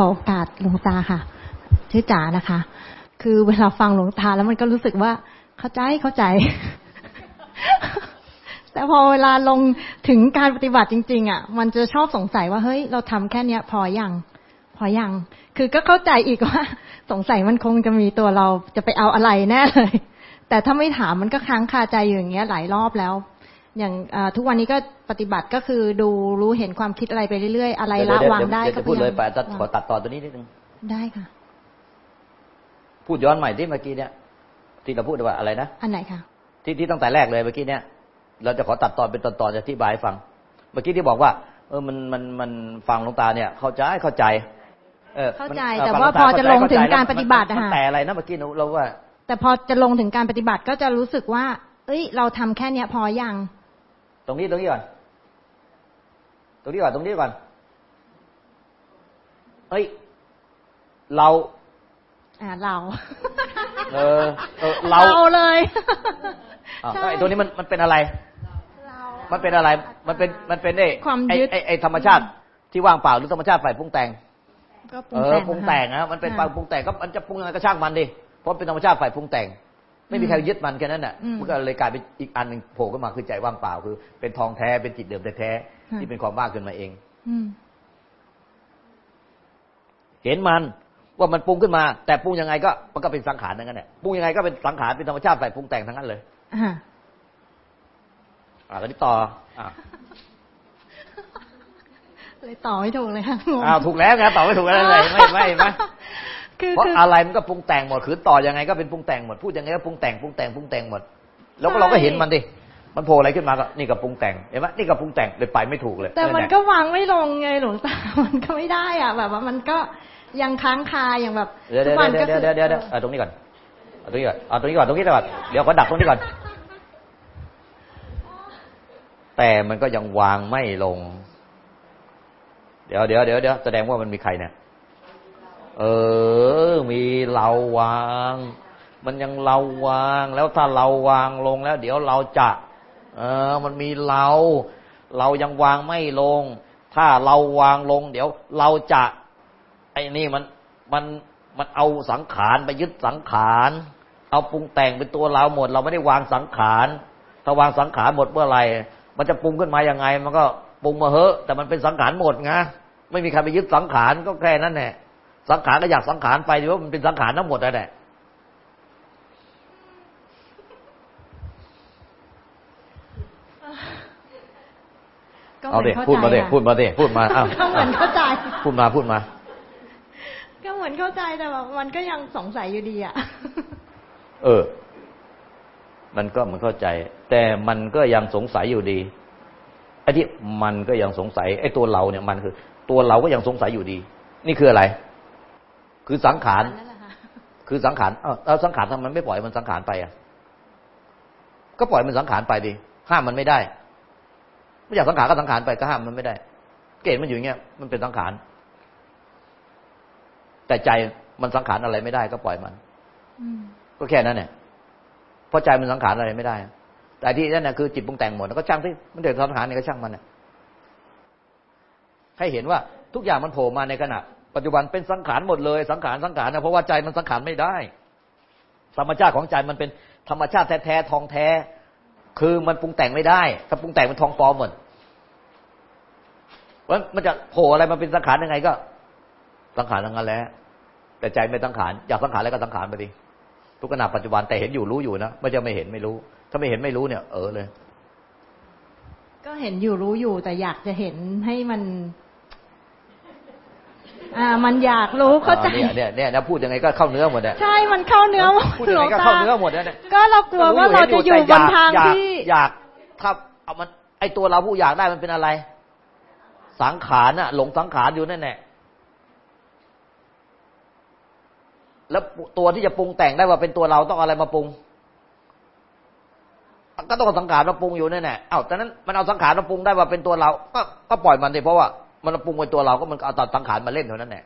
ขอโอกาสหลวงตาค่ะ ชื่อจ๋านะคะ คือเวลาฟังหลวงตาแล้วมันก็รู้สึกว่าเข้าใจเข้าใจ แต่พอเวลาลงถึงการปฏิบัติจริง ๆ อะ มันจะชอบสงสัยว่าเฮ้ยเราทำแค่เนี้ย พอยังพอยังคือก็เข้าใจอีกว่า สงสัยมันคงจะมีตัวเราจะไปเอาอะไรแน่เลย แต่ถ้าไม่ถามมันก็ค้างคาใจอยู่อย่างเงี้ยหลายรอบแล้ว อย่างทุกวันนี้ก็ปฏิบัติก็คือดูรู้เห็นความคิดอะไรไปเรื่อยๆ อะไรละวางได้ก็พูดเลยไปขอตัดต่อตัวนี้นิดนึงได้ค่ะ พูดย้อนใหม่ที่เมื่อกี้เนี่ย ที่เราพูดว่าอะไรนะอันไหนคะที่ที่ตั้งแต่แรกเลยเมื่อกี้เนี่ย เราจะขอตัดตอนเป็นตอนๆจะอธิบายฟัง เมื่อกี้ที่บอกว่า เออมันมันมันฟังลงตาเนี่ย เข้าใจเข้าใจเข้าใจ แต่ว่าพอจะลงถึงการปฏิบัตินะคะแต่อะไรนะเมื่อกี้เราว่า แต่พอจะลงถึงการปฏิบัติก็จะรู้สึกว่าเอ้ย เราทำแค่เนี้ยพอยัง ตรงนี้ตรงนี้ก่อน ตรงนี้ก่อนตรงนี้ก่อน เฮ้ย เรา อ่าเรา เออเราเราเลยใช่ตัวนี้มันมันเป็นอะไร มันเป็นอะไร มันเป็นมันเป็นไอ้ไอ้ไอ้ธรรมชาติที่ว่างเปล่าหรือธรรมชาติฝ่ายปรุงแต่งก็ปรุงแต่งปรุงแต่งนะมันเป็นฝ่ายปรุงแต่งก็มันจะปรุงอะไรก็ช่างมันดิเพราะเป็นธรรมชาติฝ่ายปรุงแต่ง ไม่มีใครยึดมันแค่นั้นน่ะมันก็เลยกลายเป็นอีกอันหนึ่งโผล่ขึ้นมาคือใจว่างเปล่าคือ เป็นทองแท้เป็นจิตเดิมแท้ที่เป็นความว่างขึ้นมาเองเห็นมันว่ามันปรุงขึ้นมา แต่ปรุงยังไงก็มันก็เป็นสังขารทั้งนั้นแหละปรุงยังไงก็เป็นสังขารเป็นธรรมชาติฝ่ายปรุงแต่งทั้งนั้นเลยอ่าอ่าแล้วนี่ต่ออ่าเลยต่อไม่ถูกเลยค่ะอ้าวถูกแล้วไงต่อไม่ถูกอะไรเลยไม่ไม่ไม่ เพราะอะไรมันก็ปรุงแต่งหมดคือต่อยังไงก็เป็นปรุงแต่งหมดพูดยังไงก็ปรุงแต่งปรุงแต่งปรุงแต่งหมด แล้วก็เราก็เห็นมันดิมันโผล่อะไรขึ้นมาก็นี่ก็ปรุงแต่งเห็นไหมนี่ก็ปรุงแต่งเลยไปไม่ถูกเลย แต่มันก็วางไม่ลงไงหลวงตามันก็ไม่ได้อะแบบว่ามันก็ยังค้างคาอย่างแบบเดี๋ยวเดี๋ยวเดี๋ยวเดี๋ยวเดี๋ยวตรงนี้ก่อนเอาตรงนี้ก่อนเอาตรงนี้ก่อนตรงนี้ก่อนเดี๋ยวขอดักตรงนี้ก่อนแต่มันก็ยังวางไม่ลง เดี๋ยวเดี๋ยวเดี๋ยวเดี๋ยวแสดงว่ามันมีใครเนี่ย เออ มีเราวาง มันยังเราวาง แล้วถ้าเราวางลงแล้ว เดี๋ยวเราจะ เออ มันมีเรา เรายังวางไม่ลง ถ้าเราวางลง เดี๋ยวเราจะไอ้นี่มันมันมันเอาสังขารไปยึดสังขารเอาปรุงแต่งเป็นตัวเราหมด เราไม่ได้วางสังขารถ้าวางสังขารหมดเมื่อไหร่มันจะปรุงขึ้นมาอยังไง มันก็ปรุงมาเหอะ แต่มันเป็นสังขารหมดไงไม่มีใครไปยึดสังขารก็แค่นั้นแหละ สังขารก็อยากสังขารไปดีว่ามันเป็นสังขารทั้งหมดนั่นแหละเอาเด็พูดมาเด็พูดมาเด็พูดมาอ้าวก็เหมือนเข้าใจ พูดมาพูดมา ก็เหมือนเข้าใจแต่ว่ามันก็ยังสงสัยอยู่ดีอะ เออ มันก็มันเข้าใจ แต่มันก็ยังสงสัยอยู่ดีไอ้ที่มันก็ยังสงสัยไอ้ตัวเราเนี่ยมันคือ ตัวเราก็ยังสงสัยอยู่ดี นี่คืออะไร คือสังขารคือสังขารเออสังขารทำไมไม่ปล่อยมันสังขารไปอะ ก็ปล่อยมันสังขารไปดิห้ามมันไม่ได้ ไม่อยากสังขารก็สังขารไปก็ห้ามมันไม่ได้ เกณฑ์มันอยู่อย่างเงี้ยมันเป็นสังขารแต่ใจมันสังขารอะไรไม่ได้ ก็ปล่อยมันก็แค่นั้นเนี่ยเพราะใจมันสังขารอะไรไม่ได้ แต่ที่นั่นนะคือจิตปรุงแต่งหมดแล้วก็ช่างที่มันเดือดสังขารนี่ก็ช่างมันเนี่ยให้เห็นว่าทุกอย่างมันโผล่มาในขณะ ปัจจุบันเป็นสังขารหมดเลยสังขารสังขารนะเพราะว่าใจมันสังขารไม่ได้ ธรรมชาติของใจมันเป็นธรรมชาติแท้ๆทองแท้ คือมันปรุงแต่งไม่ได้ ถ้าปรุงแต่งมันทองปลอมหมดว่ามันจะโผล่อะไรมาเป็นสังขารยังไงก็ สังขารทั้งนั้นแหละแต่ใจไม่สังขารอยากสังขารอะไรก็สังขารไปดิทุกขณะปัจจุบันแต่เห็นอยู่รู้อยู่นะไม่จะไม่เห็นไม่รู้ ถ้าไม่เห็นไม่รู้เนี่ย เออเลย ก็เห็นอยู่รู้อยู่แต่อยากจะเห็นให้มัน อ่ามันอยากรู้เข้าใจเนี่ยเนี่ยเนี่ยนะพูดยังไงก็เข้าเนื้อหมดเนี่ยใช่มันเข้าเนื้อหมดพูดยังไงก็เข้าเนื้อหมดเนี่ยก็เรากลัวว่าเราจะอยู่บนทางที่อยากถ้าเอามันไอตัวเราผู้อยากได้มันเป็นอะไร สังขารน่ะ หลงสังขารอยู่นั่นแหละแล้วตัวที่จะปรุงแต่งได้ว่าเป็นตัวเราต้องอะไรมาปรุง ก็ต้องสังขารมาปรุงอยู่นั่นแหละเอ้าแต่นั้นมันเอาสังขารมาปรุงได้ว่าเป็นตัวเรา ก็ก็ปล่อยมันดิเพราะว่า มันปรุงเป็นตัวเราก็มันเอาตัดสังขารมาเล่นเท่านั้นแหละ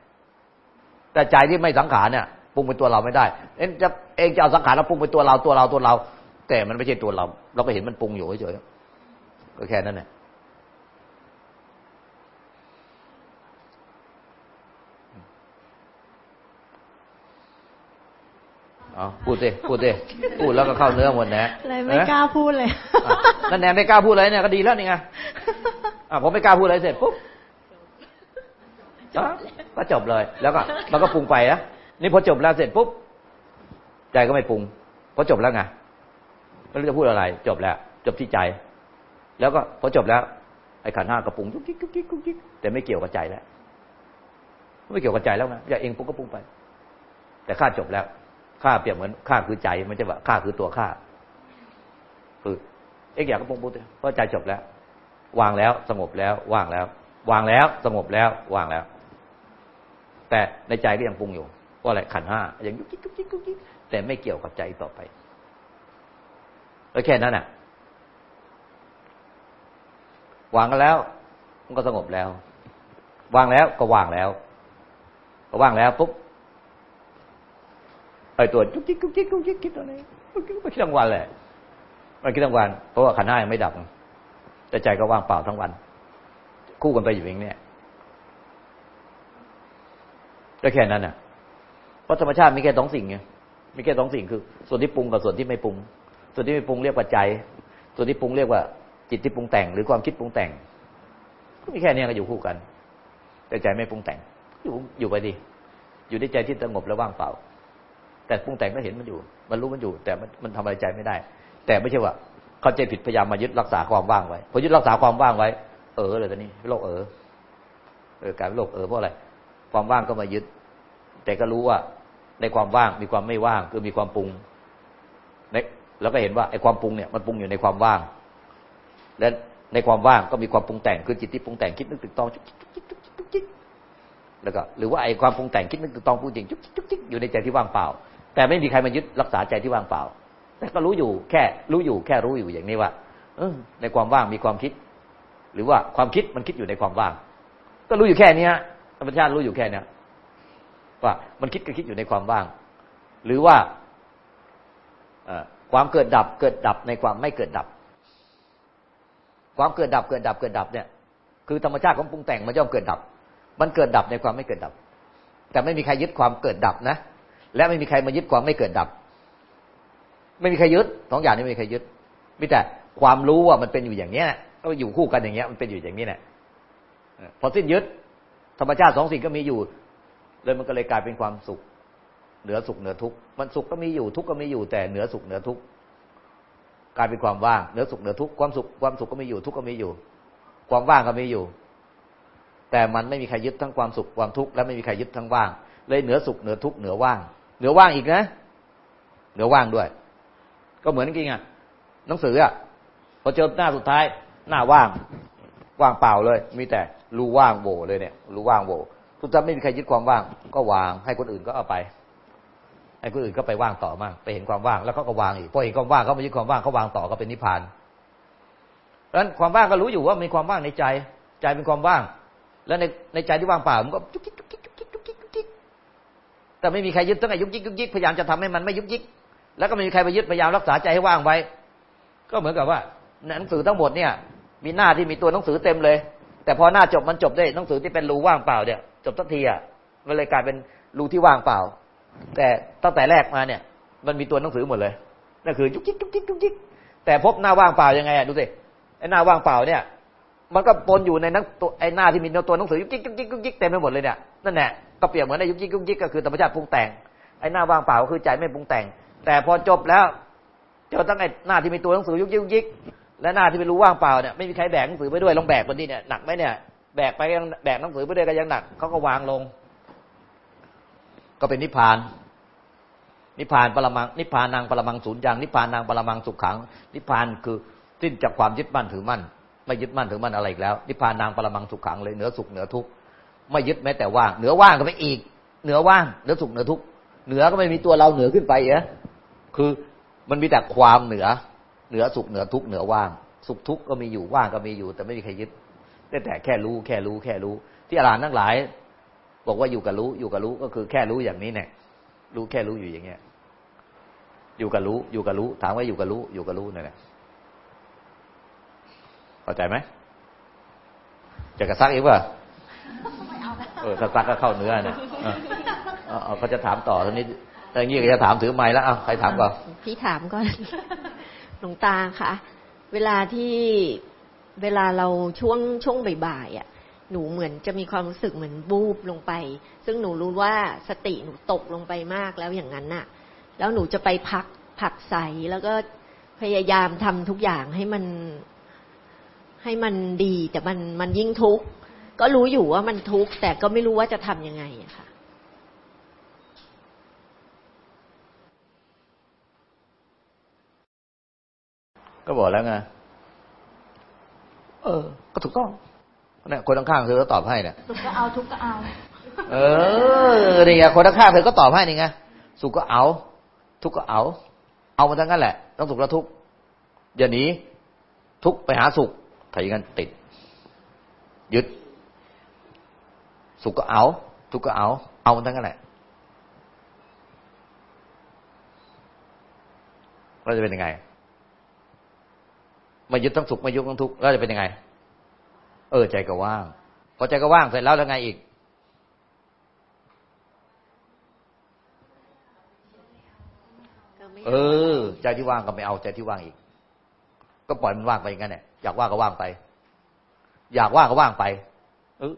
แต่ใจที่ไม่สังขารเนี่ยปรุงเป็นตัวเราไม่ได้เองจะเองจะเอาสังขารแล้วปรุงเป็นตัวเราตัวเราตัวเรา แต่มันไม่ใช่ตัวเรา เราก็เห็นมันปรุงอยู่เฉยๆก็แค่นั้นแหละอ๋อพูดสิพูดสิพูดแล้วก็เข้าเนื้อหมดนะเลยไม่กล้าพูดเลยนั่นแนนไม่กล้าพูดเลยเนี่ยก็ดีแล้วนี่ไงอะผมไม่กล้าพูดอะไรเสร็จปุ๊บ ก็จบเลย แล้วก็มันก็ปรุงไปนะนี่พอจบแล้วเสร็จปุ๊บใจก็ไม่ปรุงเพราะจบแล้วไงไม่รู้จะพูดอะไร จบแล้ว จบที่ใจ แล้วก็พอจบแล้ว ไอ้ขันธ์ห้าก็ปรุงยุกยิกยุกยิกยุกยิกแต่ไม่เกี่ยวกับใจแล้วไม่เกี่ยวกับใจแล้วไงอย่าเองปรุงก็ปรุงไป แต่ข้าจบแล้วข้าเปรียบเหมือนข้าคือใจไม่ใช่ว่าข้าคือตัวข้าคือเอ็กอยากก็ปรุงปรุงเพราะใจจบแล้ว วางแล้วสงบแล้ว ว่างแล้ว วางแล้วสงบแล้ว ว่างแล้ว แต่ในใจก็ยังปรุงอยู่ว่าอะไรขันห้ายังยุกยิกยุกยิกยุกยิกแต่ไม่เกี่ยวกับใจต่อไปแล้วแค่นั้นน่ะวางกันแล้ว มันก็สงบแล้ว วางแล้วก็วางแล้วก็วางแล้วปุ๊บไอ้ตัวจุกจิกจุกจิกจุกจิกคิดตัวนี้มันคิดทั้งวันแหละมันคิดทั้งวันเพราะว่าขันห้ายังไม่ดับแต่ใจก็ว่างเปล่าทั้งวัน คู่กันไปอยู่เอย่างนี้ ก็แค่นั้นน่ะเพราะธรรมชาติมีแค่สองสิ่งไงมีแค่สองสิ่งคือ ส่วนที่ปรุงกับส่วนที่ไม่ปรุง ส่วนที่ไม่ปรุงเรียกว่าใจ ส่วนที่ปรุงเรียกว่า จิตที่ปรุงแต่ง หรือความคิดปรุงแต่ง ก็มีแค่นี้ก็อยู่คู่กัน แต่ใจไม่ปรุงแต่ง อยู่อยู่ไปดีอยู่ในใจที่สงบและว่างเปล่า แต่ปรุงแต่งก็เห็นมันอยู่ มันรู้มันอยู่ แต่มันมันทำอะไรใจไม่ได้ แต่ไม่ใช่ว่าเข้าใจผิดพยายามมายึดรักษาความว่างไว้พอยึดรักษาความว่างไว้ เออเลยตอนนี้โลกเออเออกลายเป็นโลกเออเพราะอะไร ความว่างก็มายึด แต่ก็รู้ว่า ในความว่างมีความไม่ว่างคือมีความปรุงแล้วก็เห็นว่าไอ้ความปรุงเนี่ยมันปรุงอยู่ในความว่าง และในความว่างก็มีความปรุงแต่งคือจิตที่ปรุงแต่งคิดนึกตึกตองจุกจิกจุกจิกจุกจิกจุกจิกแล้วก็หรือว่าไอ้ความปรุงแต่งคิดนึกตึกตองพูดจริงจุกจิกจุกจิกอยู่ในใจที่ว่างเปล่า แต่ไม่มีใครมายึดรักษาใจที่ว่างเปล่า แต่ก็รู้อยู่แค่รู้อยู่แค่รู้อยู่อย่างนี้ว่าเออในความว่างมีความคิด หรือว่าความคิดมันคิดอยู่ในความว่าง ก็รู้อยู่แค่นี้ รรมชาติรู้อยู่แค่เนี้ยว่ามันคิดก็คิดอยู่ในความว่าง หรือว่าความเกิดดับเกิดดับในความไม่เกิดดับ ความเกิดดับเกิดดับเกิดดับเนี่ย คือธรรมชาติของปรุงแต่งมันย่อมเกิดดับ มันเกิดดับในความไม่เกิดดับ แต่ไม่มีใครยึดความเกิดดับนะ และไม่มีใครมายึดความไม่เกิดดับ ไม่มีใครยึดสองอย่างนี้ไม่มีใครยึดมีแต่ความรู้ว่ามันเป็นอยู่อย่างเนี้ยก็อยู่คู่กันอย่างเงี้ยมันเป็นอยู่อย่างนี้แหละพอสิ้นยึด ธรรมชาติสองสิ่งก็มีอยู่ เลยมันก็เลยกลายเป็นความสุข เหนือสุขเหนือทุกข์มันสุขก็มีอยู่ทุกข์ก็มีอยู่แต่เหนือสุขเหนือทุกข์กลายเป็นความว่างเหนือสุขเหนือทุกข์ความสุขความสุขก็มีอยู่ทุกข์ก็มีอยู่ ความว่างก็มีอยู่ แต่มันไม่มีใครยึดทั้งความสุขความทุกข์และไม่มีใครยึดทั้งว่าง เลยเหนือสุขเหนือทุกข์เหนือว่าง เหนือว่างอีกนะ เหนือว่างด้วย ก็เหมือนจริงอะหนังสืออะพอเจอหน้าสุดท้ายหน้าว่าง ว่างเปล่าเลย มีแต่รูว่างโบเลยเนี่ย รูว่างโบทุกท่านไม่มีใครยึดความว่าง ก็วาง ให้คนอื่นก็เอาไป ให้คนอื่นก็ไปว่างต่อมาไปเห็นความว่างแล้วเขาก็วางอีกพอเห็นความว่างเขาไม่ยึดความว่างเขาวางต่อก็เป็นนิพพานเพราะนั้นความว่างก็รู้อยู่ว่ามีความว่างในใจ ใจเป็นความว่าง แล้วในในใจที่ว่างเปล่ามันก็ยุกยิกยุกยิกยุกยิกยุกยิกยุกยิกแต่ไม่มีใครยึดตั้งแต่ยุกยิกยุกยิกพยายามจะทำให้มันไม่ยุกยิก แล้วก็ไม่มีใครไปยึดพยายามรักษาใจให้ว่างไว้ ก็เหมือนกับว่าหนังสือทั้งหมดเนี่ย มีหน้าที่มีตัวหนังสือเต็มเลย แต่พอหน้าจบมันจบได้หนังสือที่เป็นรูว่างเปล่าเนี่ยจบสักทีอะมันเลยกลายเป็นรูที่ว่างเปล่า แต่ตั้งแต่แรกมาเนี่ย มันมีตัวหนังสือหมดเลยนั่นคือยุกยิกยุกยิกยุกยิกแต่พบหน้าว่างเปล่ายังไงอะดูสิไอ้หน้าว่างเปล่าเนี่ย มันก็ปนอยู่ในนังตัวไอ้หน้าที่มีตัวหนังสือยุกยิกยุกยิกยุกยิกเต็มไปหมดเลยเนี่ยนั่นแหละก็เปรียบเหมือนในยุกยิกยุกยิกก็คือธรรมชาติปรุงแต่งไอ้หน้าว่างเปล่าก็คือใจไม่ปรุงแต่ง แต่พอจบแล้วเจอตั้งไอ้หน้าที่มีตัวหนังสือยุกยิกยุกยิก และหน้าที่ไม่รู้ว่างเปล่าเนี่ยไม่มีใครแบกหนังสือไปด้วยลองแบกบนนี้เนี่ยหนักไหมเนี่ยแบกไปยังแบกหนังสือไปด้วยก็ยังหนักเขาก็วางลง ก็เป็นนิพพาน นิพพานปรมังนิพพานังปรมังศูนย์ย่างนิพพานังปรมังสุขขัง นิพพานคือสิ้นจากความยึดมั่นถือมั่นไม่ยึดมั่นถือมั่นอะไรอีกแล้ว นิพพานังปรมังสุขขังเลยเหนือสุขเหนือทุกข์ไม่ยึดแม้แต่ว่างเหนือว่างก็ไม่อีก เหนือว่างเหนือสุขเหนือทุกข์เหนือก็ไม่มีตัวเราเหนือขึ้นไปเอะคือมันมีแต่ความเหนือ เหนือสุขเหนือทุกข์เหนือว่าง สุขทุกข์ก็มีอยู่ว่างก็มีอยู่ แต่ไม่มีใครยึดแต่แต่แค่รู้แค่รู้แค่รู้ ที่อรหันต์ทั้งหลาย บอกว่าอยู่กับรู้อยู่กับรู้ก็คือแค่รู้อย่างนี้เนี่ยรู้แค่รู้อยู่อย่างเงี้ย อยู่กับรู้อยู่กับรู้ ถามว่าอยู่กับรู้อยู่กับรู้นั่นแหละเข้าใจไหมจะกระซักอีกว่าเออถ้าซักก็เข้าเนื้อเนี่ยเออเขาจะถามต่อทีนี้แต่อย่างนี้ก็จะถามถือไม้แล้วอะใครถามก่อนพี่ถามก่อน หลวงตาค่ะเวลาที่เวลาเราช่วงช่วงบ่ายๆอะ หนูเหมือนจะมีความรู้สึกเหมือนบูบลงไป ซึ่งหนูรู้ว่าสติหนูตกลงไปมากแล้วอย่างนั้นน่ะ แล้วหนูจะไปพักผักใสแล้วก็พยายามทำทุกอย่างให้มันให้มันดีแต่มันมันยิ่งทุกข์ก็รู้อยู่ว่ามันทุกข์แต่ก็ไม่รู้ว่าจะทำยังไงอะค่ะ ก็บอกแล้วไงเออ ก็ถูกต้องเนี่ยคนข้างๆเธอก็ตอบให้เนี่ยสุขก็เอาทุกข์ก็เอา เออนี่ไงคนข้างๆเธอก็ตอบให้นี่ไงสุขก็เอา ทุกข์ก็เอา เอามาทั้งนั้นแหละต้องสุขและทุกข์อย่าหนีทุกข์ไปหาสุขถ้าอย่างนั้นติด ยึด สุขก็เอา ทุกข์ก็เอา เอามันทั้งนั้นแหละเราจะเป็นยังไง ไม่ยึดทั้งสุขไม่ยึดทั้งทุกข์แล้วจะเป็นยังไง เออใจก็ว่าง พอใจก็ว่างเสร็จแล้วแล้วไงอีก เออ ใจที่ว่างก็ไม่เอาใจที่ว่างอีก ก็ปล่อยมันว่างไปอย่างนั้นแหละอยากว่างก็ว่างไป อยากว่างก็ว่างไป เออ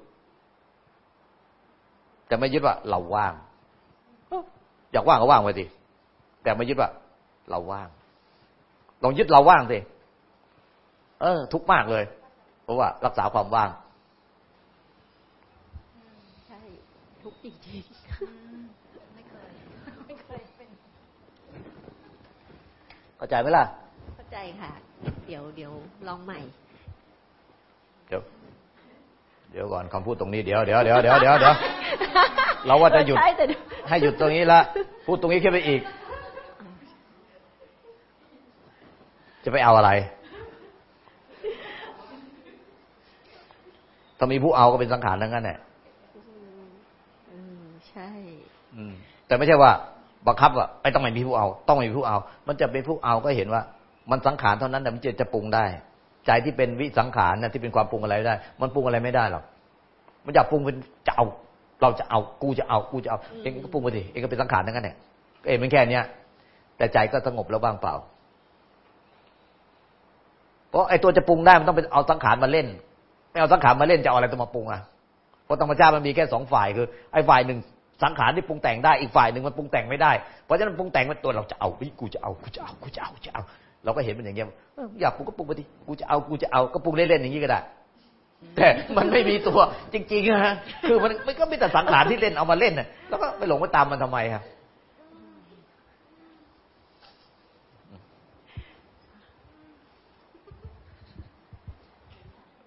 แต่ไม่ยึดว่าเราว่างเอ้ออยากว่างก็ว่างไปสิแต่ไม่ยึดว่าเราว่าง ลองยึดเราว่างสิ เออ ทุกข์มากเลย เพราะว่ารักษาความว่างใช่ทุกข์จริงเข้าใจไหมล่ะๆเข้าใจค่ะ เดี๋ยวเดี๋ยวลองใหม่ เดี๋ยวเดี๋ยวก่อนคำพูดตรงนี้เดี๋ยวเดี๋ยวเดี๋ยวเดี๋ยวเดี๋ยวเดี๋ยวเราว่าจะหยุดใช่แต่ให้หยุดตรงนี้ละพูดตรงนี้ขึ้นไปอีก จะไปเอาอะไรามีผู้เอาก็เป็นสังขารทั้งนั้นแหละอืมใช่ อืม แต่ไม่ใช่ว่า บังคับว่าไอ้ต้องไม่มีผู้เอา ต้องไม่มีผู้เอา มันจะเป็นผู้เอาก็เห็นว่า มันสังขารเท่านั้นแต่มันจะจะปรุงได้ ใจที่เป็นวิสังขารนะที่เป็นความปรุงอะไรได้ มันปรุงอะไรไม่ได้หรอกมันอยากปรุงเป็นจะเอา เราจะเอา กูจะเอา กูจะเอา เองก็ปรุงไปดิเองก็เป็นสังขารทั้งนั้นแหละก็เองเป็นแค่เนี้ยแต่ใจก็สงบแล้วว่างเปล่า เพราะไอ้ตัวจะปรุงได้มันต้องเป็นเอาสังขารมาเล่น ไม่เอาสังขารมาเล่นจะเอาอะไรตัวมาปรุงอะเพราะธรรมชาติมันมีแค่สองฝ่ายคือไอ้ฝ่ายหนึ่งสังขารที่ปรุงแต่งได้อีกฝ่ายหนึ่งมันปรุงแต่งไม่ได้ เพราะฉะนั้นปรุงแต่งมันตัวเราจะเอาเฮ้ยกูจะเอากูจะเอากูจะเอากูจะเอา เราก็เห็นมันอย่างเงี้ยอยากปรุงก็ปรุงไปดิกูจะเอากูจะเอาก็ปรุงเล่นๆอย่างนี้ก็ได้ แต่มันไม่มีตัวจริงๆนะคือมันมันก็มีแต่สังขารที่เล่นเอามาเล่นน่ะแล้วก็ไปหลงไปตามมันทำไมครับ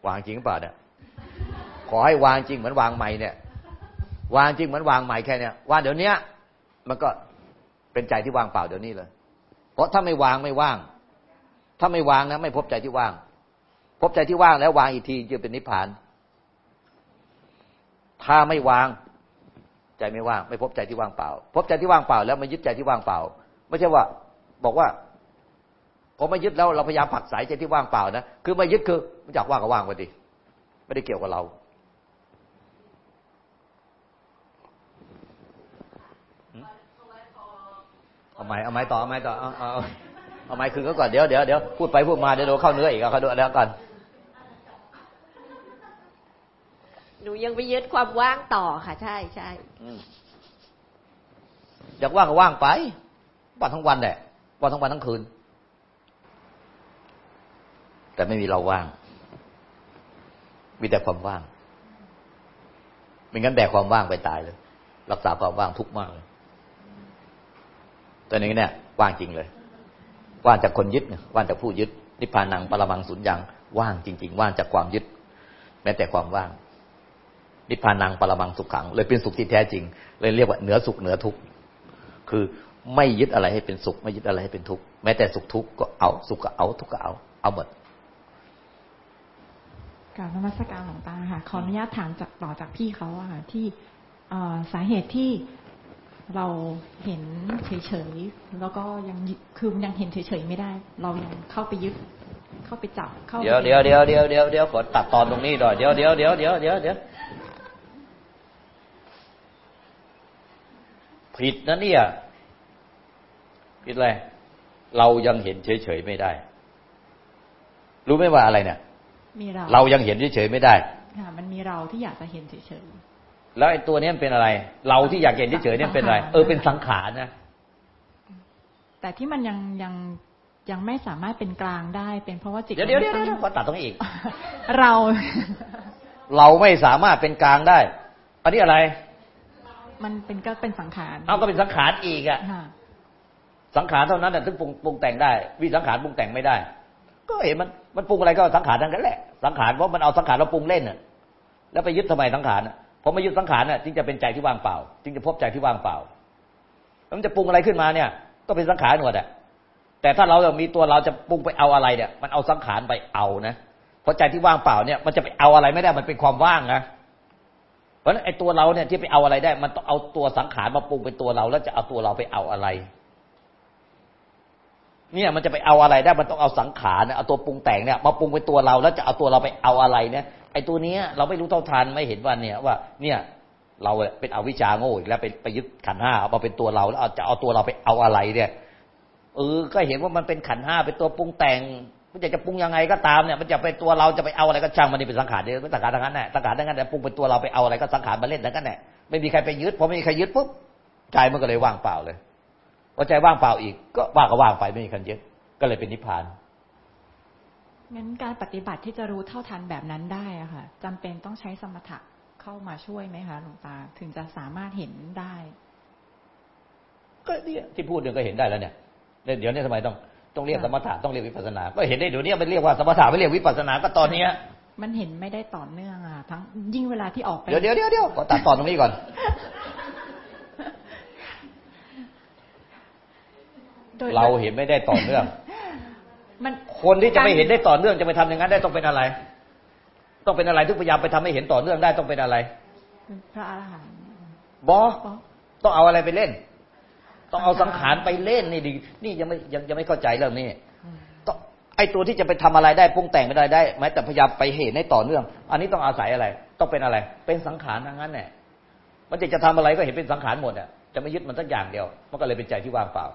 วางจริงเปล่าเนี่ยขอให้วางจริงเหมือนวางไม้เนี่ย วางจริงเหมือนวางไม้แค่เนี้ยวางเดี๋ยวเนี้ยมันก็เป็นใจที่ว่างเปล่าเดี๋ยวนี้เลย เพราะถ้าไม่วางไม่ว่าง ถ้าไม่วางนะ ไม่พบใจที่ว่าง พบใจที่ว่างแล้ววางอีกทีจะเป็นนิพพาน ถ้าไม่วางใจไม่ว่าง ไม่พบใจที่ว่างเปล่า พบใจที่ว่างเปล่า แล้วมายึดใจที่ว่างเปล่า ไม่ใช่ว่า บอกว่า พอไม่ยึดแล้วเราพยายามผลักสายใจที่ว่างเปล่านะคือไม่ยึดคือมันจากว่างก็ว่างไปดิไม่ได้เกี่ยวกับเราเอาไม้เอาไม้ต่อเอาไม้ต่อเอาเอาเอาเอาไม้คืนก็ก่อนเดี๋ยวเดี๋ยวเดี๋ยวพูดไปพูดมาเดี๋ยวโดนเข้าเนื้ออีกเอาเขาดูแล้วก่อนหนูยังไปยึดความว่างต่อค่ะ ใช่ใช่อืมอยากว่างก็ว่างไปว่างทั้งวันแหละว่างทั้งวันทั้งคืน แต่ไม่มีเราว่าง มีแต่ความว่าง ไม่งั้นแบกความว่างไปตายเลย รักษาความว่างทุกข์มากเลยแต่นี้เนี่ยว่างจริงเลย ว่างจากคนยึดว่างจากผู้ยึด นิพพานังปรมังสุญญัง ว่างจริง ๆ ว่างจากความยึด แม้แต่ความว่าง นิพพานังปรมังสุขขัง เลยเป็นสุขที่แท้จริง เลยเรียกว่าเหนือสุขเหนือทุกข์ คือไม่ยึดอะไรให้เป็นสุข ไม่ยึดอะไรให้เป็นทุกข์ แม้แต่สุขทุกข์ก็เอา สุขก็เอา ทุกข์ก็เอา เอาหมด กราบนมัสการหลวงตาค่ะ ขออนุญาตถามจากต่อจากพี่เขาอะค่ะที่เอสาเหตุที่เราเห็นเฉยๆแล้วก็ยังคือยังเห็นเฉยๆไม่ได้ เรายังเข้าไปยึดเข้าไปจับเข้าเดี๋ยวเดี๋ยวเดี๋ยวเดี๋ยวเดี๋ยวเดี๋ยวขอตัดตอนตรงนี้หน่อยเดี๋ยวเดี๋ยวเดี๋ยวเดี๋ยวเดี๋ยวเดี๋ยวผิดนะเนี่ยคิดอะไรเรายังเห็นเฉยๆไม่ได้ รู้ไหมว่าอะไรเนี่ย มีเราเรายังเห็นเฉยๆไม่ได้ค่ะมันมีเราที่อยากจะเห็นเฉยแล้วไอ้ตัวเนี้ยมันเป็นอะไร เราที่อยากเห็นเฉยๆเนี่ยเป็นอะไร เออเป็นสังขารนะๆแต่ที่มันยังยังยังไม่สามารถเป็นกลางได้เป็นเพราะว่าจิตเดี๋ยวเดี๋ยวเดี๋ยวมันเดี๋ยวตั้งขอตัดตรงนี้อีก เรา เราไม่สามารถเป็นกลางได้ อันนี้อะไร มันเป็นก็เป็นสังขารเอาก็เป็นสังขารอีกอะค่ะสังขารเท่านั้นน่ะถึงปรุงปรุงแต่งได้ วิสังขารปรุงแต่งไม่ได้ ก็เห็นมันมันปรุงอะไรก็สังขารทั้งนั้นแหละสังขารเพราะมันเอาสังขารมาปรุงเล่นน่ะ แล้วไปยึดทำไมสังขารน่ะพอมายึดสังขารน่ะจึงจะเป็นใจที่ว่างเปล่า จึงจะพบใจที่ว่างเปล่าแล้วมันจะปรุงอะไรขึ้นมาเนี่ย ก็เป็นสังขารหมดอะแต่ถ้าเรามีตัวเราจะปรุงไปเอาอะไรเนี่ย มันเอาสังขารไปเอานะเพราะใจที่ว่างเปล่าเนี่ย มันจะไปเอาอะไรไม่ได้มันเป็นความว่างนะเพราะฉะนั้นไอ้ตัวเราเนี่ยที่ไปเอาอะไรได้ มันต้องเอาตัวสังขารมาปรุงเป็นตัวเรา แล้วจะเอาตัวเราไปเอาอะไร เนี่ยมันจะไปเอาอะไรได้มันต้องเอาสังขารเนี่ยเอาตัวปรุงแต่งเนี่ยมาปรุงเป็นตัวเราแล้วจะเอาตัวเราไปเอาอะไรเนี่ยไอ้ตัวเนี้ยเราไม่รู้เท่าทันไม่เห็นว่าเนี่ยว่าเนี่ยเราเป็นอวิชชาโง่อีกแล้วไปไปยึดขันห้าเอามาเป็นตัวเราแล้วจะเอาตัวเราไปเอาอะไรเนี่ยเออก็เห็นว่ามันเป็นขันห้าเป็นตัวปรุงแต่งมันจะจะปรุงยังไงก็ตามเนี่ยมันจะเป็นตัวเราจะไปเอาอะไรก็ช่างมันนี่เป็นสังขารเนี่ยเป็นสังขารทั้งนั้นแหละสังขารทั้งนั้นแต่ปรุงเป็นตัวเราไปเอาอะไรก็สังขารมาเล่นทั้งนั้นแหละไม่มีใครไปยึดพอไม่มีใครยึดปุ๊บใจมันก็เลยว่างเปล่าเลย พอใจว่างเปล่าอีก ก็ว่างก็ว่างไปไม่มีใครยึดก็เลยเป็นนิพพานงั้นการปฏิบัติที่จะรู้เท่าทันแบบนั้นได้อะค่ะจำเป็นต้องใช้สมถะเข้ามาช่วยไหมคะหลวงตาถึงจะสามารถเห็นได้ ก็เนี่ยที่พูดเนี่ยก็เห็นได้แล้วเนี่ยเดี๋ยวนี้ทำไมต้องต้องเรียกสมถะต้องเรียกวิปัสสนา ก็เห็นได้เดี๋ยวนี้มันเรียกว่าสมถะไม่เรียกวิปัสสนาก็ตอนเนี้ยมันเห็นไม่ได้ต่อเนื่องอะทั้งยิ่งเวลาที่ออกไป เดี๋ยวเดี๋ยวเดี๋ยวเดี๋ยวขอตัดตอนตรงนี้ก่อน โดย เราเห็นไม่ได้ต่อเนื่อง มันคนที่จะไม่เห็นได้ต่อเนื่องจะไปทำอย่างนั้นได้ต้องเป็นอะไร ต้องเป็นอะไรทุกพยายามไปทำให้เห็นต่อเนื่องได้ต้องเป็นอะไรเป็นพระอรหันต์บอเพราะต้องเอาอะไรไปเล่น ต้องเอาสังขารไปเล่นนี่ดีนี่ยังไม่ยังยังไม่เข้าใจเรื่องนี้อืมต้องไอตัวที่จะไปทำอะไรได้ปรุงแต่งไม่ได้ได้แม้แต่พยายามไปเห็นให้ต่อเนื่อง อันนี้ต้องอาศัยอะไร ต้องเป็นอะไร เป็นสังขารทั้งนั้นแหละมันจะจะทำอะไรก็เห็นเป็นสังขารหมดอะจะไม่ยึดมันสักอย่างเดียว มันก็เลยเป็นใจที่ว่างเปล่า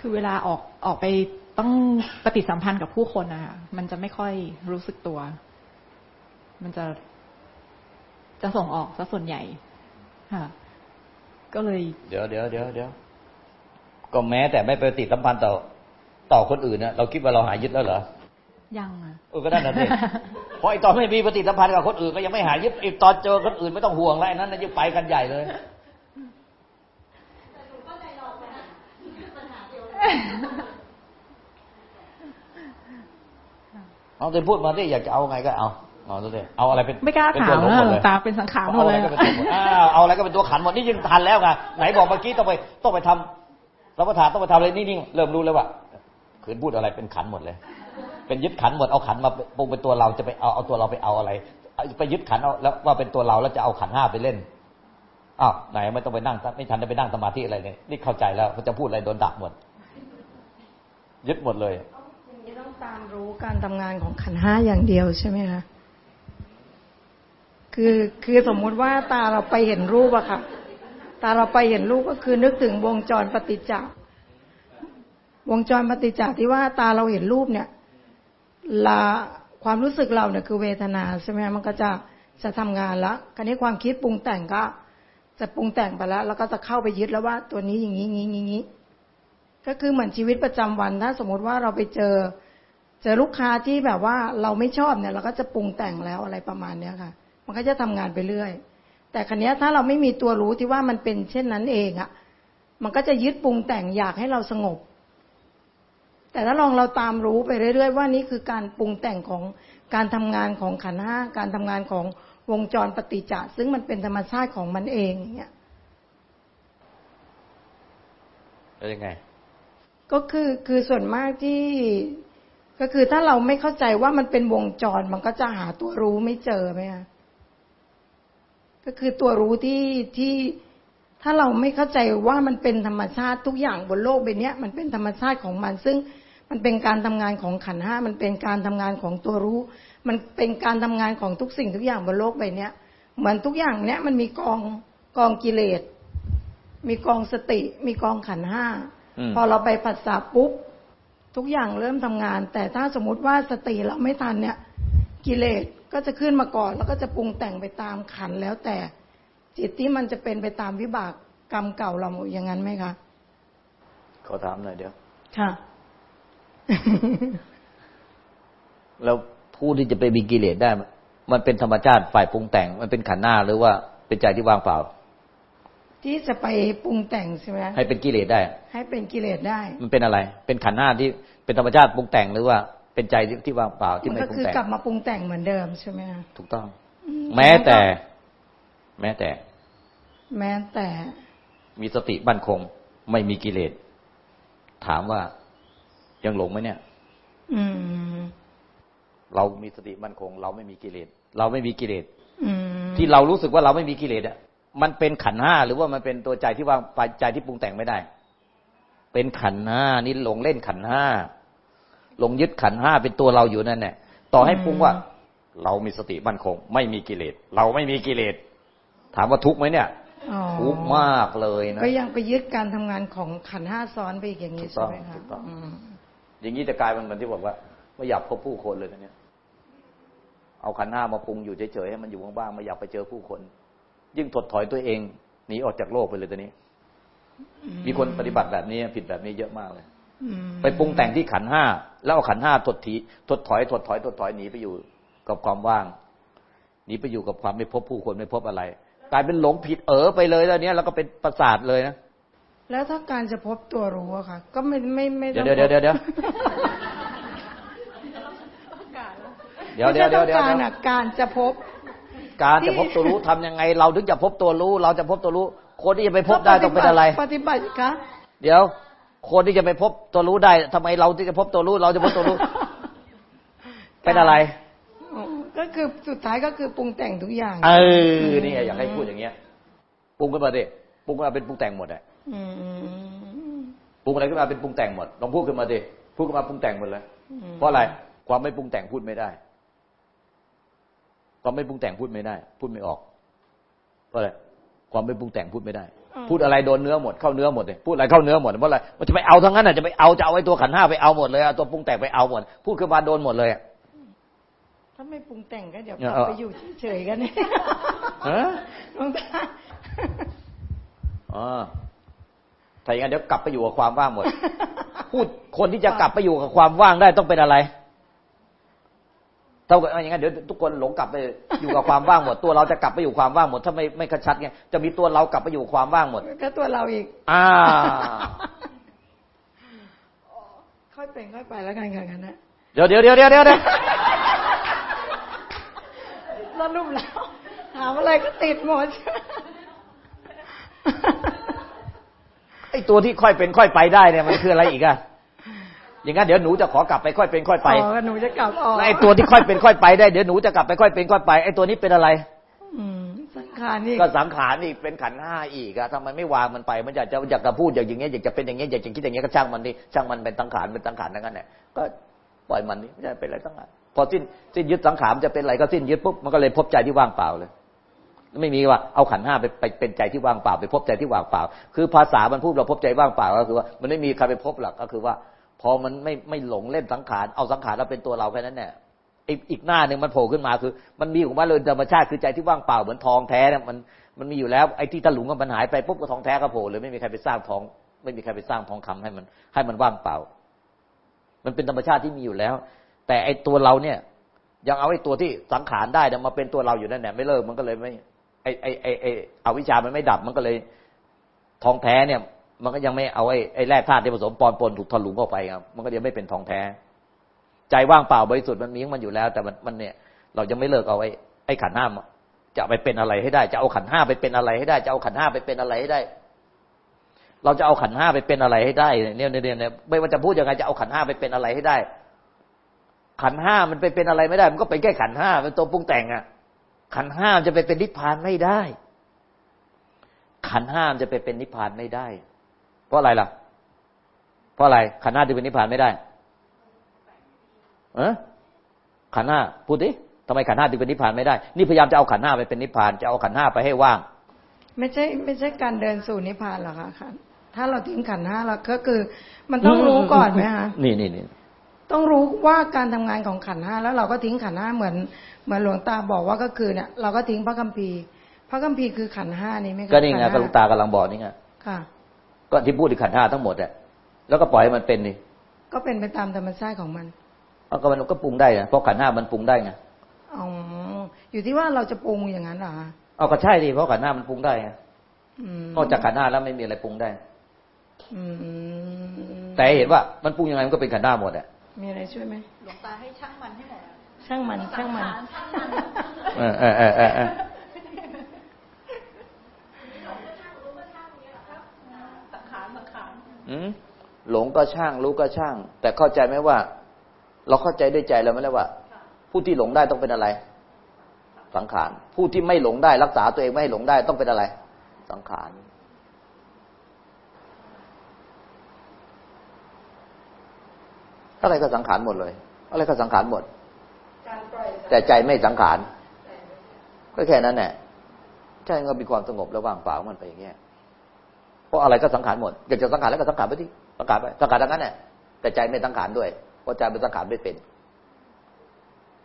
คือเวลาออกออกไปต้องปฏิสัมพันธ์กับผู้คนอะมันจะไม่ค่อยรู้สึกตัว มันจะจะส่งออกซะส่วนใหญ่ค่ะก็เลย เดี๋ยวเดี๋ยวเดี๋ยวเดี๋ยวก็แม้แต่ไม่ไปติดสัมพันธ์ต่อต่อคนอื่นเนี่ยเราคิดว่าเราหายยึดแล้วเหรอยังอะเออก็นั่นน่ะสิเพราะไอตอนไม่มีปฏิสัมพันธ์กับคนอื่นก็ยังไม่หายยึดไอตอนเจอคนอื่นไม่ต้องห่วงแล้วไอ้นั้นน่ะยังไปกันใหญ่เลย เอาแต่พูดมาที่อยากจะเอาไงก็เอาเอาสิเอาอะไรเป็นไม่กล้าเป็นถาตัวมหลงอะหมดเลยตาเป็นสังขารหมเอาดอะไรเลยก็เป็นตัวหมดอ้าวเอาอะไรก็เป็นตัวขันหมดนี่ยังทันแล้วไงไหนบอกเมื่อกี้ต้องไปต้องไปทำสมถะต้องไปทำอะไรนี่นี่เริ่มรู้แล้วว่าขืนพูดอะไรเป็นขันหมดเลย เป็นยึดขันหมดเอาขันมาปรุงเป็นตัวเราจะไปเอาเอาตัวเราไปเอาอะไรเอาไปยึดขันเอาแล้วว่าเป็นตัวเราแล้วจะเอาขันห้าไปเล่นอ้าวไหนไม่ต้องไปนั่งไม่ทันได้ไปนั่งสมาธิอะไรเนี่ยนี่เข้าใจแล้วเขาจะพูดอะไรโดนดักหมด ยึดหมดเลยนี้ต้องตามรู้การทำงานของขันห้าอย่างเดียวใช่ไหมคะคือคือสมมุติว่าตาเราไปเห็นรูปอะค่ะ ตาเราไปเห็นรูปก็คือนึกถึงวงจรปฏิจจวงจรปฏิจจที่ว่าตาเราเห็นรูปเนี่ยละความรู้สึกเราเนี่ยคือเวทนาใช่ไหมมันก็จะจะทำงานล้วคราวนี้ความคิดปรุงแต่งก็ จะปรุงแต่งไปแล้ว แล้วก็จะเข้าไปยึดแล้วว่าตัวนี้อย่างนี้อย่างนี้อย่างนี้ ก็คือเหมือนชีวิตประจำวัน ถ้าสมมติว่าเราไปเจอ เจอลูกค้าที่แบบว่าเราไม่ชอบเนี่ย เราก็จะปรุงแต่งแล้วอะไรประมาณเนี้ยค่ะ มันก็จะทำงานไปเรื่อย แต่ครั้นี้ถ้าเราไม่มีตัวรู้ที่ว่ามันเป็นเช่นนั้นเองอะ่ะ มันก็จะยึดปรุงแต่งอยากให้เราสงบ แต่ถ้าลองเราตามรู้ไปเรื่อยๆ ว่านี่คือการปรุงแต่งของการทำงานของขันห้าการทำงานของวงจรปฏิจจซึ่งมันเป็นธรรมชาติของมันเองอย่างเงี้ยแล้วยังไง ก็คือคือส่วนมากที่ ก็คือถ้าเราไม่เข้าใจว่ามันเป็นวงจรมันก็จะหาตัวรู้ไม่เจอไหมคะก็คือตัวรู้ที่ที่ถ้าเราไม่เข้าใจว่ามันเป็นธรรมชาติทุกอย่างบนโลกใบนี้มันเป็นธรรมชาติของมัน ซึ่งมันเป็นการทำงานของขันห้ามันเป็นการทำงานของตัวรู้ มันเป็นการทำงานของทุกสิ่งทุกอย่างบนโลกใบนี้เหมือนทุกอย่างเนี้ยมันมีกองกองกิเลส มีกองสติ มีกองขันห้า พอเราไปผัสสะปุ๊บทุกอย่างเริ่มทำงาน แต่ถ้าสมมุติว่าสติเราไม่ทันเนี่ย กิเลสก็จะขึ้นมาก่อน แล้วก็จะปรุงแต่งไปตามขันธ์แล้วแต่จิตที่มันจะเป็นไปตามวิบากกรรมเก่าเราอย่างนั้นไหมคะขอถามหน่อยเดี๋ยว ค่ะ แล้วผู้ที่จะไปมีกิเลสได้ มันเป็นธรรมชาติฝ่ายปรุงแต่ง มันเป็นขันธ์หน้าหรือว่าเป็นใจที่ว่างเปล่า ที่จะไปปรุงแต่งใช่ไหมให้เป็นกิเลสได้ ให้เป็นกิเลสได้ มันเป็นอะไร เป็นขันธ์หน้าที่เป็นธรรมชาติปรุงแต่งหรือว่าเป็นใจที่ที่ว่างเปล่าที่มันไม่ก็ปรุงคือแต่งกลับมาปรุงแต่งเหมือนเดิมใช่ไหมคะถูกต้องอืแม้แต่ แม้แต่ แม้แต่ มีสติบั่นคง ไม่มีกิเลส ถามว่ายังหลงไหมเนี่ย อืม เรามีสติมั่นคง เราไม่มีกิเลส เราไม่มีกิเลสอืมที่เรารู้สึกว่าเราไม่มีกิเลสอะ มันเป็นขันธ์ห้าหรือว่ามันเป็นตัวใจที่ว่างใจที่ปรุงแต่งไม่ได้ เป็นขันธ์ห้านี่หลงเล่นขันธ์ห้าหลงยึดขันธ์ห้าเป็นตัวเราอยู่นั่นแหละต่อให้ปรุงว่า เรามีสติมั่นคง ไม่มีกิเลสเราไม่มีกิเลสถามว่าทุกข์ไหมเนี่ยอ๋อทุกข์มากเลยนะก็ยังไปยึดการทำงานของขันธ์ห้าซ้อนไปอีกอย่างนี้ถูกต้ใช่องไหมคะถูกต้องอืมอย่างนี้จะกลายเป็นเหมือนที่บอกว่าไม่อยากพบผู้คนเลยนะเนี่ยเอาขันธ์ห้ามาปรุงอยู่เฉยๆให้มันอยู่บ้างๆไม่อยากไปเจอผู้คน ยิ่งถดถอยตัวเองหนีออกจากโลกไปเลยตอนนี้ มีคนปฏิบัติแบบนี้ผิดแบบนี้เยอะมากเลยอืมไปปรุงแต่งที่ขันธ์ห้าแล้วเอาขันธ์ห้าถดถีถดถอยถดถอยถดถอยหนีไปอยู่กับความว่างหนีไปอยู่กับความไม่พบผู้คนไม่พบอะไร กลายเป็นหลงผิดเออไปเลยแล้วเนี้ยแล้วก็เป็นประสาทเลยนะแล้วถ้าการจะพบตัวรู้อะค่ะ ก็ไม่ไม่ไม่เดี๋ยวต้องเดี๋ยวเดี๋ยวเดี๋ยวเดี๋ยวเดี๋ยวเดี๋ยวไม่เดี๋ยวใช่ต้องการอะการจะพบ การจะพบตัวรู้ทำยังไง เราถึงจะพบตัวรู้ เราจะพบตัวรู้ คนที่จะไปพบได้ต้องเป็นอะไร ปฏิบัติคะเดี๋ยว คนที่จะไปพบตัวรู้ได้ทำไมเราที่จะพบตัวรู้ เราจะพบตัวรู้ เป็นอะไรอ๋อก็คือสุดท้ายก็คือปรุงแต่งทุกอย่าง เออนี่ไงอยากให้พูดอย่างเงี้ยปรุงขึ้นมาดิปรุงขึ้นมาเป็นปรุงแต่งหมดอะอืมปรุงอะไรขึ้นมาเป็นปรุงแต่งหมดลองพูดขึ้นมาดิพูดขึ้นมาปรุงแต่งหมดเลยอืมเพราะอะไรความไม่ปรุงแต่งพูดไม่ได้ ความไม่ปรุงแต่งพูดไม่ได้ พูดไม่ออกเพราะอะไรความไม่ปรุงแต่งพูดไม่ได้ พูดอะไรโดนเนื้อหมดเข้าเนื้อหมดเลยพูดอะไรเข้าเนื้อหมดเพราะอะไรมันจะไปเอาทั้งนั้นอะจะไปเอาจะเอาไอ้ตัวขันธ์ห้าไปเอาหมดเลยเอาตัวปรุงแต่งไปเอาหมดพูดขึ้นมาโดนหมดเลยอะถ้าไม่ปรุงแต่งก็เดี๋ยวเนี่ยกลับเอาไปอยู่เฉยๆกันเนี่ยฮะหลวงตาอ๋อถ้าอย่างนั้นเดี๋ยวกลับไปอยู่กับความว่างหมด พูดคนที่จะกลับไปอยู่กับความว่างได้ต้องเป็นอะไร เท่ากับอย่างนั้นเดี๋ยวทุกคนหลงกลับไปอยู่กับความว่างหมด ตัวเราจะกลับไปอยู่ความว่างหมด ถ้าไม่ไม่กระชัดไงจะมีตัวเรากลับไปอยู่ความว่างหมดก็ตัวเราอีก อ่า ค่อยเป็นค่อยไปแล้วกันค่ะกันนะเดี๋ยวเดี๋ยวเดี๋ยวเดี๋ยวเดี๋ยวสรุปแล้วถามอะไรก็ติดหมดไอ้ตัวที่ค่อยเป็นค่อยไปได้เนี่ยมันคืออะไรอีกอะ อย่างนั้นเดี๋ยวหนูจะขอกลับไปค่อยเป็นค่อยไปอ๋อหนูจะกลับออกแล้วไอ้ตัวที่ค่อยเป็นค่อยไปได้เดี๋ยวหนูจะกลับไปค่อยเป็นค่อยไปไอ้ตัวนี้เป็นอะไรอืมสังขารนี่ก็สังขารอีกเป็นขันธ์ห้าอีกอะทำไมไม่วางมันไป มันอยากจะอยากจะพูดอย่างเงี้ยอยากจะเป็นอย่างเงี้ยอยากจะคิดอย่างเงี้ยก็ช่างมันดิช่างมันเป็นสังขารเป็นสังขารทั้งนั้นแหละก็ปล่อยมันนี่ไม่ใช่เป็นอะไรสังขารพอสิ้นสิ้นยึดสังขารมันจะเป็นอะไรก็สิ้นยึดปุ๊บมันก็เลยพบใจที่ว่างเปล่าเลยไม่มีว่าเอาขันธ์ห้าไปไปเป็นใจที่ว่างเปล่า ไปพบใจที่ว่างเปล่า คือภาษามันพูดเราพบใจว่างเปล่าก็คือว่ามันไม่มีใครไปพบหรอกก็คือว่า พอมันไม่ไม่หลงเล่นสังขาร เอาสังขารเราเป็นตัวเราแค่นั้นแหละอีกอีกหน้าหนึ่งมันโผล่ขึ้นมาคือ มันมีของมันเลยธรรมชาติคือใจที่ว่างเปล่าเหมือนทองแท้เนี่ยมันมันมีอยู่แล้วไอ้ที่ถลุงกับมันหายไปปุ๊บก็ทองแท้ก็โผล่เลยไม่มีใครไปสร้างทอง ไม่มีใครไปสร้างทองคำให้มัน ให้มันว่างเปล่า มันเป็นธรรมชาติที่มีอยู่แล้ว แต่ไอ้ตัวเราเนี่ย ยังเอาไอ้ตัวที่สังขารได้เนี่ยมาเป็นตัวเราอยู่นั่นแหละไม่เลิกมันก็เลยไม่ไอ้ไอ้ไอ้ไอ้อวิชามันไม่ดับมันก็เลย ทองแท้เนี่ย มันก็ยังไม่เอาไอ้ไอ้แร่ธาตุที่ผสมปอนปนถูกถลุงเข้าไปครับ มันก็ยังไม่เป็นทองแท้ ใจว่างเปล่าบริสุทธิ์มันมีของมันอยู่แล้ว แต่มันมันเนี่ย เรายังไม่เลิกเอาไอ้ไอ้ขันห้ามจะไปเป็นอะไรให้ได้ จะเอาขันห้าไปเป็นอะไรให้ได้ จะเอาขันห้าไปเป็นอะไรให้ได้ เราจะเอาขันห้าไปเป็นอะไรให้ได้เนี่ยเนี่ยเนี่ยไม่ว่าจะพูดยังไงจะเอาขันห้าไปเป็นอะไรให้ได้ ขันห้ามันไปเป็นอะไรไม่ได้ มันก็เป็นแค่ขันห้าเป็นตัวปรุงแต่งอะขันห้ามจะไปเป็นนิพพานไม่ได้ ขันห้ามจะไปเป็นนิพพานไม่ได้ เพราะอะไรล่ะ เพราะอะไรขันธ์ห้าจะเป็นนิพพานไม่ได้ เออขันธ์ห้าพูดดิทำไมขันธ์ห้าถึงเป็นนิพพานไม่ได้ นี่พยายามจะเอาขันธ์ห้าไปเป็นนิพพาน จะเอาขันธ์ห้าไปให้ว่าง ไม่ใช่ไม่ใช่การเดินสู่นิพพานหรอกค่ะค่ะ ถ้าเราทิ้งขันธ์ห้าเราก็คือ มันต้องรู้ก่อนไหมคะ นี่นี่นี่ต้องรู้ว่าการทำงานของขันธ์ห้าแล้วเราก็ทิ้งขันธ์ห้าเหมือนเหมือนหลวงตาบอกว่าก็คือเนี่ยเราก็ทิ้งพระคัมภีร์ พระคัมภีร์คือขันธ์ห้านี่ไหมคะก็นี่ไงขัก็ธ์หห้ลูกตากำลังบอกนี่ไง ค่ะ ก็ที่พูดถึงขันธ์ห้าทั้งหมดอะแล้วก็ปล่อยให้มันเป็นนี่ก็เป็นไปตามธรรมชาติของมันเอาก็มันก็ปรุงได้นะเพราะขันธ์ห้ามันปรุงได้ไงอ๋ออยู่ที่ว่าเราจะปรุงอย่างนั้นเหรอคะเอาก็ใช่ดิเพราะขันธ์ห้ามันปรุงได้ไงอืมนอกจากขันธ์ห้าแล้วไม่มีอะไรปรุงได้อืมแต่เห็นว่ามันปรุงยังไงมันก็เป็นขันธ์ห้าหมดอะมีอะไรช่วยไหมหลวงตาให้ช่างมันให้หมดช่างมันช่างมันเออเออเออเออเอออืมหลง ก็ช่าง รู้ก็ช่าง แต่เข้าใจไหมว่า เราเข้าใจด้วยใจเราไหมแล้วว่า ผู้ที่หลงได้ต้องเป็นอะไร สังขาร ผู้ที่ไม่หลงได้รักษาตัวเองไม่ให้หลงได้ต้องเป็นอะไร สังขารอะไรก็สังขารหมดเลย อะไรก็สังขารหมด แต่ใจไม่สังขาร ก็แค่นั้นแหละใจก็มีความสงบและว่างเปล่าของมันไปอย่างเงี้ย เพราะอะไรก็สังขารหมด อยากจะสังขารแล้วก็สังขารไปที่ สังขารไปสังขารทั้งนั้นแหละแต่ใจไม่สังขารด้วยเพราะใจเป็นสังขารไม่เป็น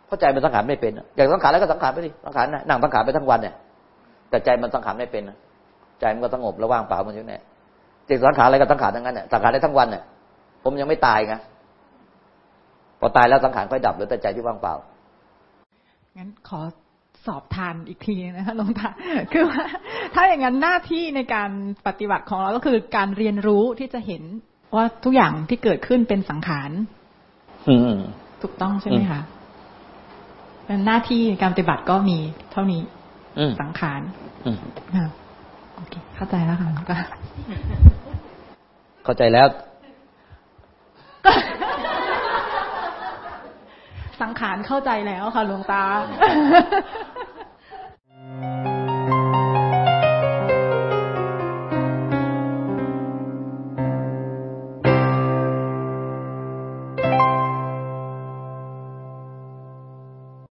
เพราะใจมันสังขารไม่เป็น อยากสังขารแล้วก็สังขารไปดิสังขารนะนั่งสังขารไปทั้งวันเนี่ย แต่ใจมันสังขารไม่เป็นใจมันก็สงบและว่างเปล่ามันอยู่เนี่ยจิตสังขารอะไรก็สังขารทั้งนั้นเนี่ยสังขารได้ทั้งวันเนี่ยผมยังไม่ตายไงพอตายแล้วสังขารค่อยดับเหลือแต่ใจที่ว่างเปล่างั้นขอสอบทานอีกทีนะคะหลวงตาคือว่าถ้าอย่างนั้นหน้าที่ในการปฏิบัติของเราก็คือการเรียนรู้ที่จะเห็น ว่าทุกอย่างที่เกิดขึ้นเป็นสังขารอืมถูกต้องใช่ไหมคะเป็นหน้าที่ในการปฏิบัติก็มีเท่านี้อืมสังขารอืมค่ะโอเค เข้าใจแล้วค่ะหลวงตาเข้าใจแล้ว สังขารเข้าใจแล้วค่ะหลวงตา